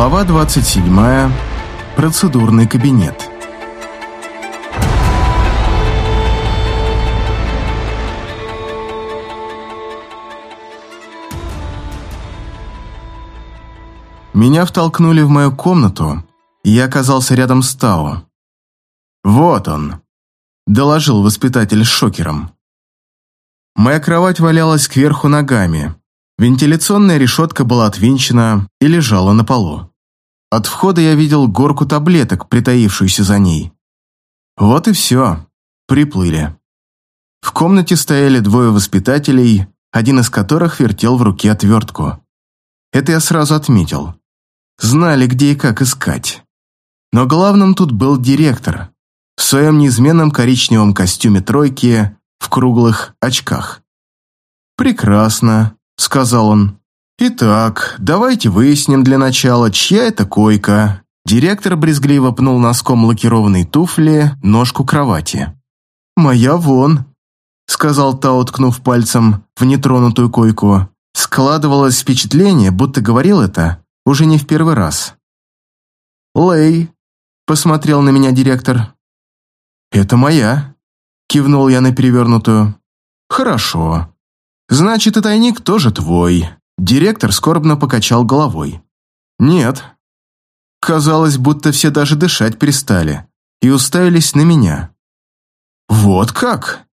Глава 27. Процедурный кабинет. Меня втолкнули в мою комнату, и я оказался рядом с Тао. «Вот он», – доложил воспитатель шокером. Моя кровать валялась кверху ногами, Вентиляционная решетка была отвинчена и лежала на полу. От входа я видел горку таблеток, притаившуюся за ней. Вот и все. Приплыли. В комнате стояли двое воспитателей, один из которых вертел в руке отвертку. Это я сразу отметил. Знали, где и как искать. Но главным тут был директор. В своем неизменном коричневом костюме тройки, в круглых очках. Прекрасно сказал он. «Итак, давайте выясним для начала, чья это койка». Директор брезгливо пнул носком лакированной туфли ножку кровати. «Моя вон», — сказал Тао, ткнув пальцем в нетронутую койку. Складывалось впечатление, будто говорил это уже не в первый раз. «Лэй», — посмотрел на меня директор. «Это моя», — кивнул я на перевернутую. «Хорошо. «Значит, и тайник тоже твой». Директор скорбно покачал головой. «Нет». Казалось, будто все даже дышать перестали и уставились на меня. «Вот как?»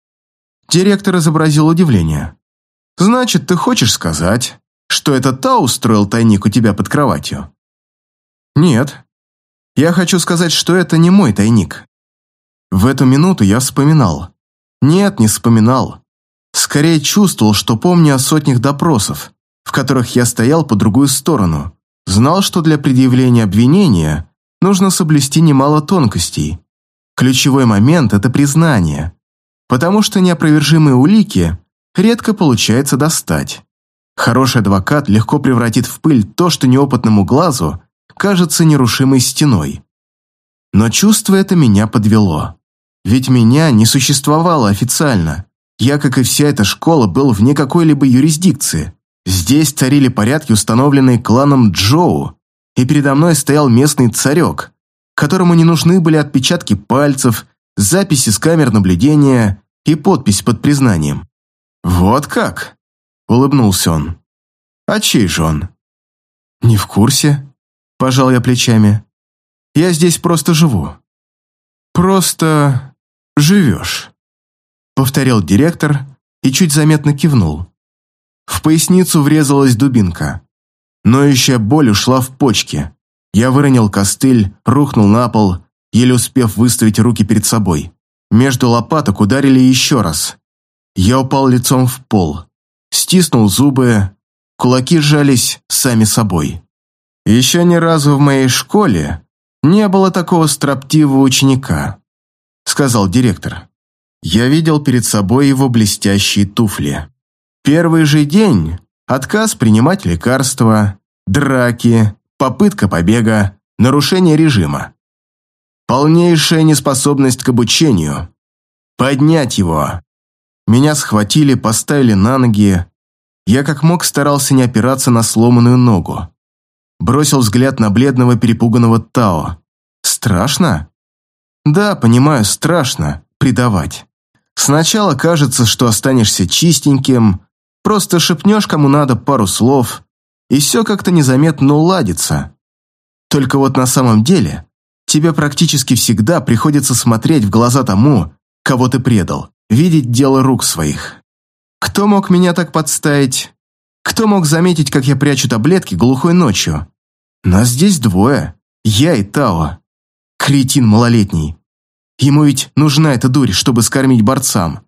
Директор изобразил удивление. «Значит, ты хочешь сказать, что это та устроил тайник у тебя под кроватью?» «Нет. Я хочу сказать, что это не мой тайник». В эту минуту я вспоминал. Нет, не вспоминал. Скорее чувствовал, что помню о сотнях допросов, в которых я стоял по другую сторону. Знал, что для предъявления обвинения нужно соблюсти немало тонкостей. Ключевой момент – это признание, потому что неопровержимые улики редко получается достать. Хороший адвокат легко превратит в пыль то, что неопытному глазу кажется нерушимой стеной. Но чувство это меня подвело. Ведь меня не существовало официально. Я, как и вся эта школа, был вне какой-либо юрисдикции. Здесь царили порядки, установленные кланом Джоу, и передо мной стоял местный царек, которому не нужны были отпечатки пальцев, записи с камер наблюдения и подпись под признанием. «Вот как?» – улыбнулся он. «А чей же он?» «Не в курсе», – пожал я плечами. «Я здесь просто живу». «Просто живешь» повторил директор и чуть заметно кивнул. В поясницу врезалась дубинка. Ноющая боль ушла в почки. Я выронил костыль, рухнул на пол, еле успев выставить руки перед собой. Между лопаток ударили еще раз. Я упал лицом в пол. Стиснул зубы, кулаки сжались сами собой. Еще ни разу в моей школе не было такого строптивого ученика, сказал директор. Я видел перед собой его блестящие туфли. Первый же день – отказ принимать лекарства, драки, попытка побега, нарушение режима. Полнейшая неспособность к обучению. Поднять его. Меня схватили, поставили на ноги. Я как мог старался не опираться на сломанную ногу. Бросил взгляд на бледного перепуганного Тао. Страшно? Да, понимаю, страшно предавать. Сначала кажется, что останешься чистеньким, просто шепнешь кому надо пару слов, и все как-то незаметно уладится. Только вот на самом деле тебе практически всегда приходится смотреть в глаза тому, кого ты предал, видеть дело рук своих. Кто мог меня так подставить? Кто мог заметить, как я прячу таблетки глухой ночью? Нас здесь двое, я и Тао. Кретин малолетний. Ему ведь нужна эта дурь, чтобы скормить борцам.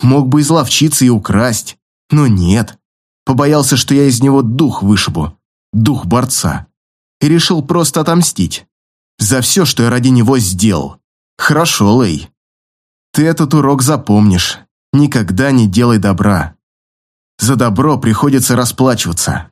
Мог бы изловчиться и украсть, но нет. Побоялся, что я из него дух вышибу, дух борца. И решил просто отомстить. За все, что я ради него сделал. Хорошо, Лэй. Ты этот урок запомнишь. Никогда не делай добра. За добро приходится расплачиваться.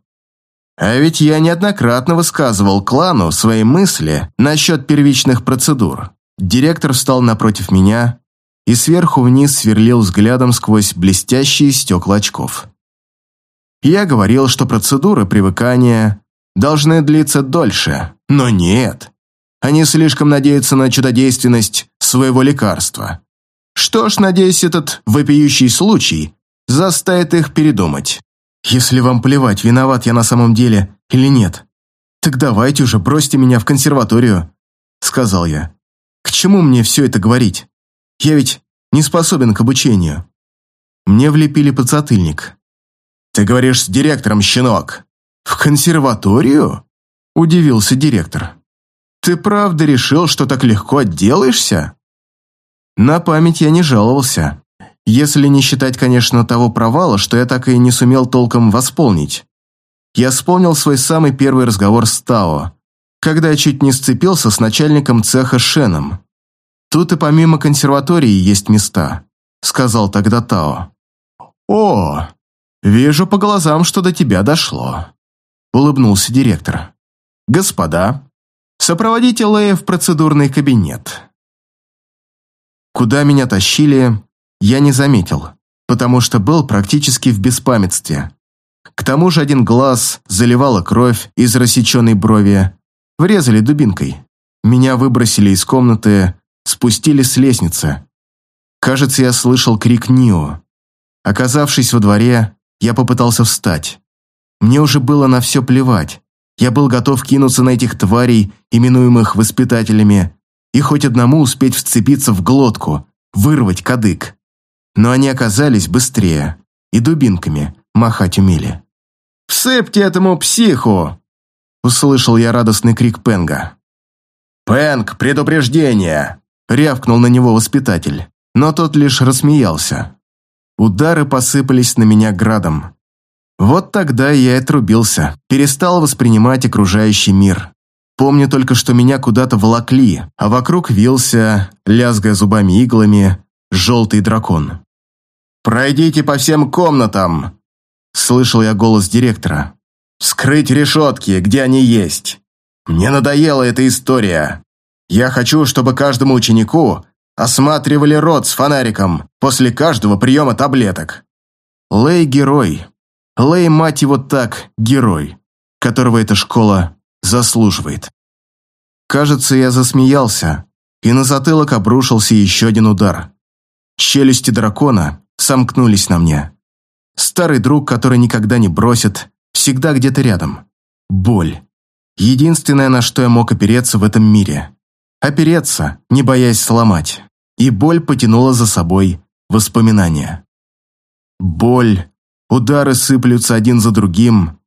А ведь я неоднократно высказывал клану свои мысли насчет первичных процедур. Директор встал напротив меня и сверху вниз сверлил взглядом сквозь блестящие стекла очков. Я говорил, что процедура привыкания должны длиться дольше. Но нет. Они слишком надеются на чудодейственность своего лекарства. Что ж, надеюсь, этот вопиющий случай заставит их передумать. Если вам плевать, виноват я на самом деле или нет, так давайте уже бросьте меня в консерваторию, сказал я. К чему мне все это говорить? Я ведь не способен к обучению. Мне влепили подзатыльник. Ты говоришь с директором, щенок. В консерваторию? Удивился директор. Ты правда решил, что так легко отделаешься? На память я не жаловался. Если не считать, конечно, того провала, что я так и не сумел толком восполнить. Я вспомнил свой самый первый разговор с Тао, когда я чуть не сцепился с начальником цеха Шеном. «Тут и помимо консерватории есть места», — сказал тогда Тао. «О, вижу по глазам, что до тебя дошло», — улыбнулся директор. «Господа, сопроводите Лея в процедурный кабинет». Куда меня тащили, я не заметил, потому что был практически в беспамятстве. К тому же один глаз заливала кровь из рассеченной брови. Врезали дубинкой. Меня выбросили из комнаты, спустили с лестницы. Кажется, я слышал крик Нио. Оказавшись во дворе, я попытался встать. Мне уже было на все плевать. Я был готов кинуться на этих тварей, именуемых воспитателями, и хоть одному успеть вцепиться в глотку, вырвать кадык. Но они оказались быстрее и дубинками махать умели. «Всыпьте этому психу!» Услышал я радостный крик Пенга. «Пенг, предупреждение!» Рявкнул на него воспитатель, но тот лишь рассмеялся. Удары посыпались на меня градом. Вот тогда я и отрубился, перестал воспринимать окружающий мир. Помню только, что меня куда-то волокли, а вокруг вился, лязгая зубами иглами, желтый дракон. «Пройдите по всем комнатам!» Слышал я голос директора. «Скрыть решетки, где они есть. Мне надоела эта история. Я хочу, чтобы каждому ученику осматривали рот с фонариком после каждого приема таблеток. Лэй – герой. Лэй, мать его так, герой, которого эта школа заслуживает. Кажется, я засмеялся, и на затылок обрушился еще один удар. Челюсти дракона сомкнулись на мне. Старый друг, который никогда не бросит, всегда где-то рядом. Боль. Единственное, на что я мог опереться в этом мире. Опереться, не боясь сломать. И боль потянула за собой воспоминания. Боль. Удары сыплются один за другим.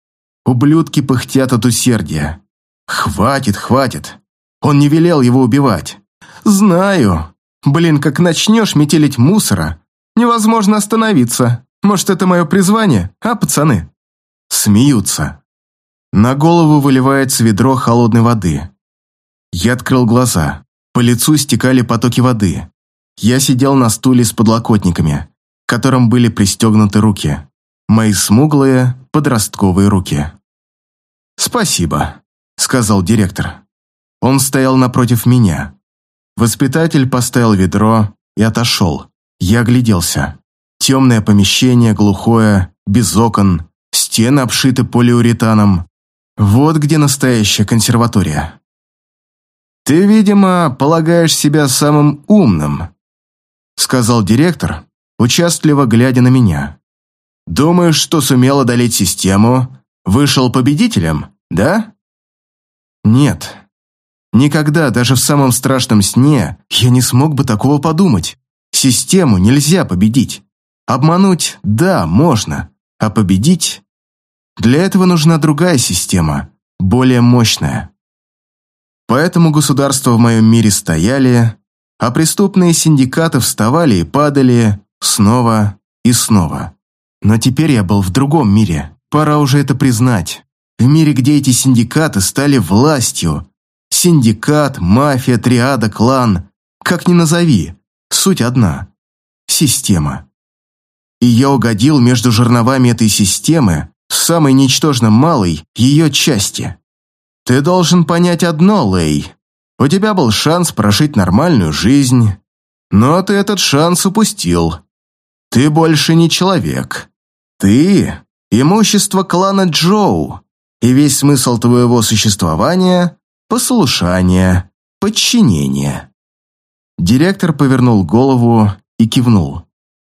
Ублюдки пыхтят от усердия. Хватит, хватит. Он не велел его убивать. Знаю. Блин, как начнешь метелить мусора, невозможно остановиться. Может, это мое призвание, а, пацаны? Смеются. На голову выливается ведро холодной воды. Я открыл глаза. По лицу стекали потоки воды. Я сидел на стуле с подлокотниками, к которым были пристегнуты руки. Мои смуглые подростковые руки. «Спасибо», — сказал директор. Он стоял напротив меня. Воспитатель поставил ведро и отошел. Я огляделся. Темное помещение, глухое, без окон, стены обшиты полиуретаном. Вот где настоящая консерватория. «Ты, видимо, полагаешь себя самым умным», сказал директор, участливо глядя на меня. «Думаешь, что сумел одолеть систему, вышел победителем, да?» «Нет. Никогда, даже в самом страшном сне, я не смог бы такого подумать. Систему нельзя победить. Обмануть – да, можно, а победить – для этого нужна другая система, более мощная. Поэтому государства в моем мире стояли, а преступные синдикаты вставали и падали снова и снова. Но теперь я был в другом мире, пора уже это признать. В мире, где эти синдикаты стали властью. Синдикат, мафия, триада, клан, как ни назови, суть одна – система и я угодил между жерновами этой системы в самой ничтожно малой ее части. Ты должен понять одно, Лей. У тебя был шанс прожить нормальную жизнь, но ты этот шанс упустил. Ты больше не человек. Ты – имущество клана Джоу. и весь смысл твоего существования – послушание, подчинение. Директор повернул голову и кивнул.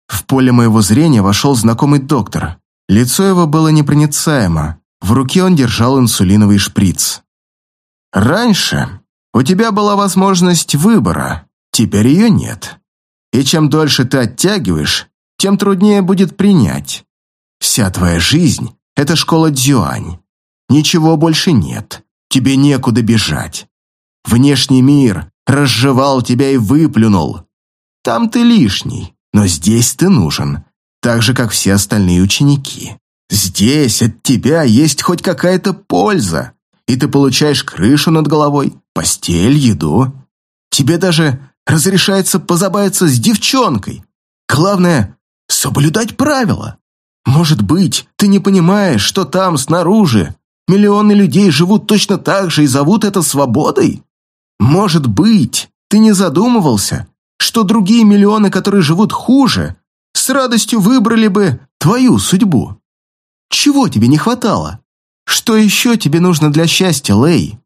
В поле моего зрения вошел знакомый доктор. Лицо его было непроницаемо, в руке он держал инсулиновый шприц. «Раньше у тебя была возможность выбора, теперь ее нет. И чем дольше ты оттягиваешь, тем труднее будет принять. Вся твоя жизнь – это школа дзюань. Ничего больше нет, тебе некуда бежать. Внешний мир разжевал тебя и выплюнул. Там ты лишний, но здесь ты нужен, так же, как все остальные ученики. Здесь от тебя есть хоть какая-то польза, и ты получаешь крышу над головой, постель, еду. Тебе даже разрешается позабавиться с девчонкой. Главное — соблюдать правила. Может быть, ты не понимаешь, что там, снаружи, миллионы людей живут точно так же и зовут это свободой? Может быть, ты не задумывался, что другие миллионы, которые живут хуже, с радостью выбрали бы твою судьбу? Чего тебе не хватало? Что еще тебе нужно для счастья, Лэй?»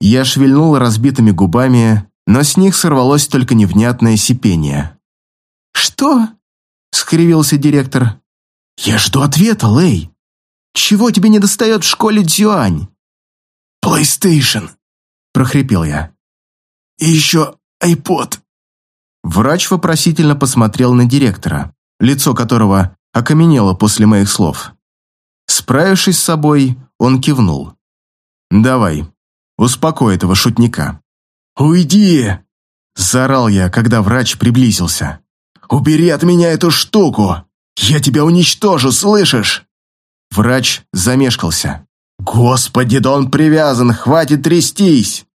Я шевельнул разбитыми губами, но с них сорвалось только невнятное сипение. «Что?» — скривился директор. «Я жду ответа, Лэй. Чего тебе не достает в школе Дзюань?» «PlayStation», — прохрипел я. «И еще iPod». Врач вопросительно посмотрел на директора, лицо которого окаменело после моих слов. Справившись с собой, он кивнул. «Давай, успокой этого шутника». «Уйди!» – заорал я, когда врач приблизился. «Убери от меня эту штуку! Я тебя уничтожу, слышишь?» Врач замешкался. «Господи, да он привязан, хватит трястись!»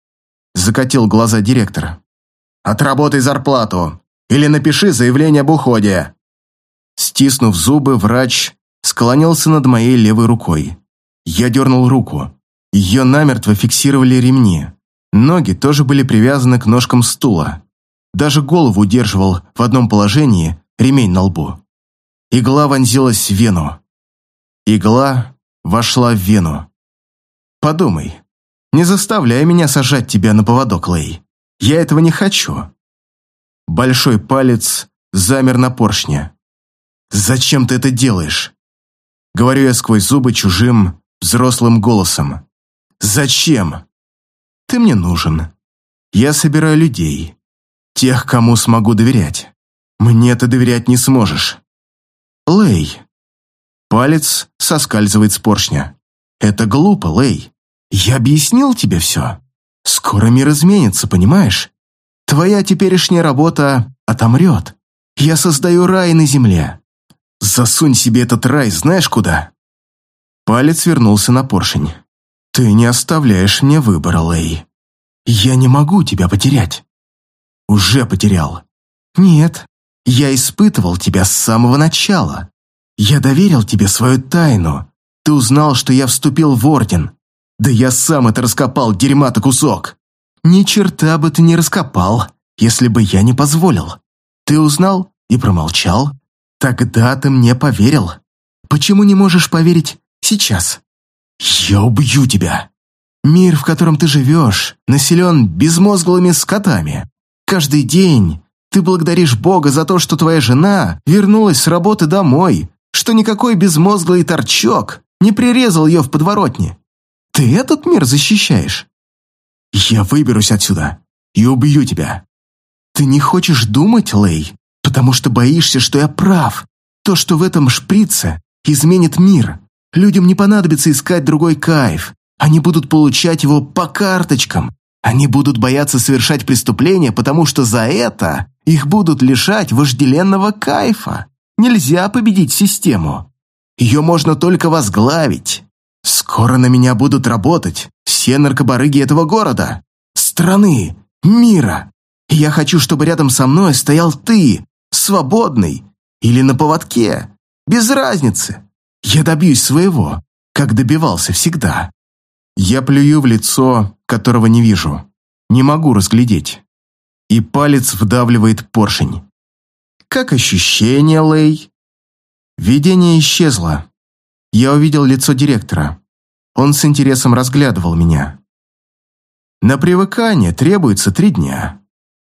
Закатил глаза директор. «Отработай зарплату или напиши заявление об уходе». Стиснув зубы, врач склонился над моей левой рукой. Я дернул руку. Ее намертво фиксировали ремни. Ноги тоже были привязаны к ножкам стула. Даже голову удерживал в одном положении ремень на лбу. Игла вонзилась в вену. Игла вошла в вену. Подумай, не заставляй меня сажать тебя на поводок, Лэй. Я этого не хочу. Большой палец замер на поршне. Зачем ты это делаешь? Говорю я сквозь зубы чужим, взрослым голосом. «Зачем? Ты мне нужен. Я собираю людей. Тех, кому смогу доверять. Мне ты доверять не сможешь. Лей». Палец соскальзывает с поршня. «Это глупо, Лей. Я объяснил тебе все. Скоро мир изменится, понимаешь? Твоя теперешняя работа отомрет. Я создаю рай на земле. Засунь себе этот рай знаешь куда?» Палец вернулся на поршень. «Ты не оставляешь мне выбора, Лэй. Я не могу тебя потерять». «Уже потерял». «Нет, я испытывал тебя с самого начала. Я доверил тебе свою тайну. Ты узнал, что я вступил в Орден. Да я сам это раскопал, дерьма-то кусок. Ни черта бы ты не раскопал, если бы я не позволил. Ты узнал и промолчал, Тогда ты мне поверил. Почему не можешь поверить сейчас? Я убью тебя. Мир, в котором ты живешь, населен безмозглыми скотами. Каждый день ты благодаришь Бога за то, что твоя жена вернулась с работы домой, что никакой безмозглый торчок не прирезал ее в подворотне. Ты этот мир защищаешь? Я выберусь отсюда и убью тебя. Ты не хочешь думать, Лей? Потому что боишься, что я прав. То, что в этом шприце, изменит мир. Людям не понадобится искать другой кайф. Они будут получать его по карточкам. Они будут бояться совершать преступления, потому что за это их будут лишать вожделенного кайфа. Нельзя победить систему. Ее можно только возглавить. Скоро на меня будут работать все наркобарыги этого города, страны, мира. Я хочу, чтобы рядом со мной стоял ты, свободный или на поводке, без разницы. Я добьюсь своего, как добивался всегда. Я плюю в лицо, которого не вижу, не могу разглядеть. И палец вдавливает поршень. Как ощущение, Лей? Видение исчезло. Я увидел лицо директора. Он с интересом разглядывал меня. На привыкание требуется три дня.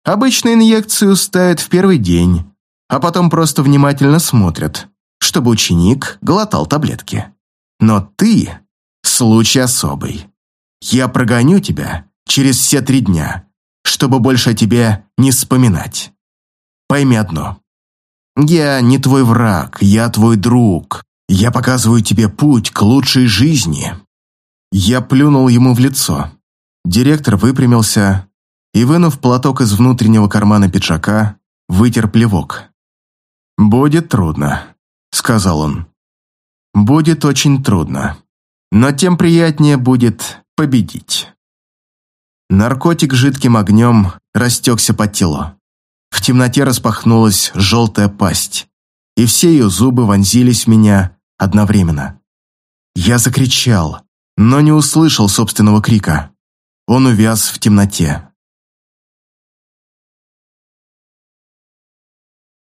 Обычно инъекцию ставят в первый день, а потом просто внимательно смотрят, чтобы ученик глотал таблетки. Но ты – случай особый. Я прогоню тебя через все три дня, чтобы больше о тебе не вспоминать. Пойми одно. Я не твой враг, я твой друг. Я показываю тебе путь к лучшей жизни. Я плюнул ему в лицо. Директор выпрямился и, вынув платок из внутреннего кармана пиджака, вытер плевок. «Будет трудно», — сказал он. «Будет очень трудно, но тем приятнее будет победить». Наркотик жидким огнем растекся по телу. В темноте распахнулась желтая пасть, и все ее зубы вонзились в меня одновременно. Я закричал, но не услышал собственного крика. Он увяз в темноте.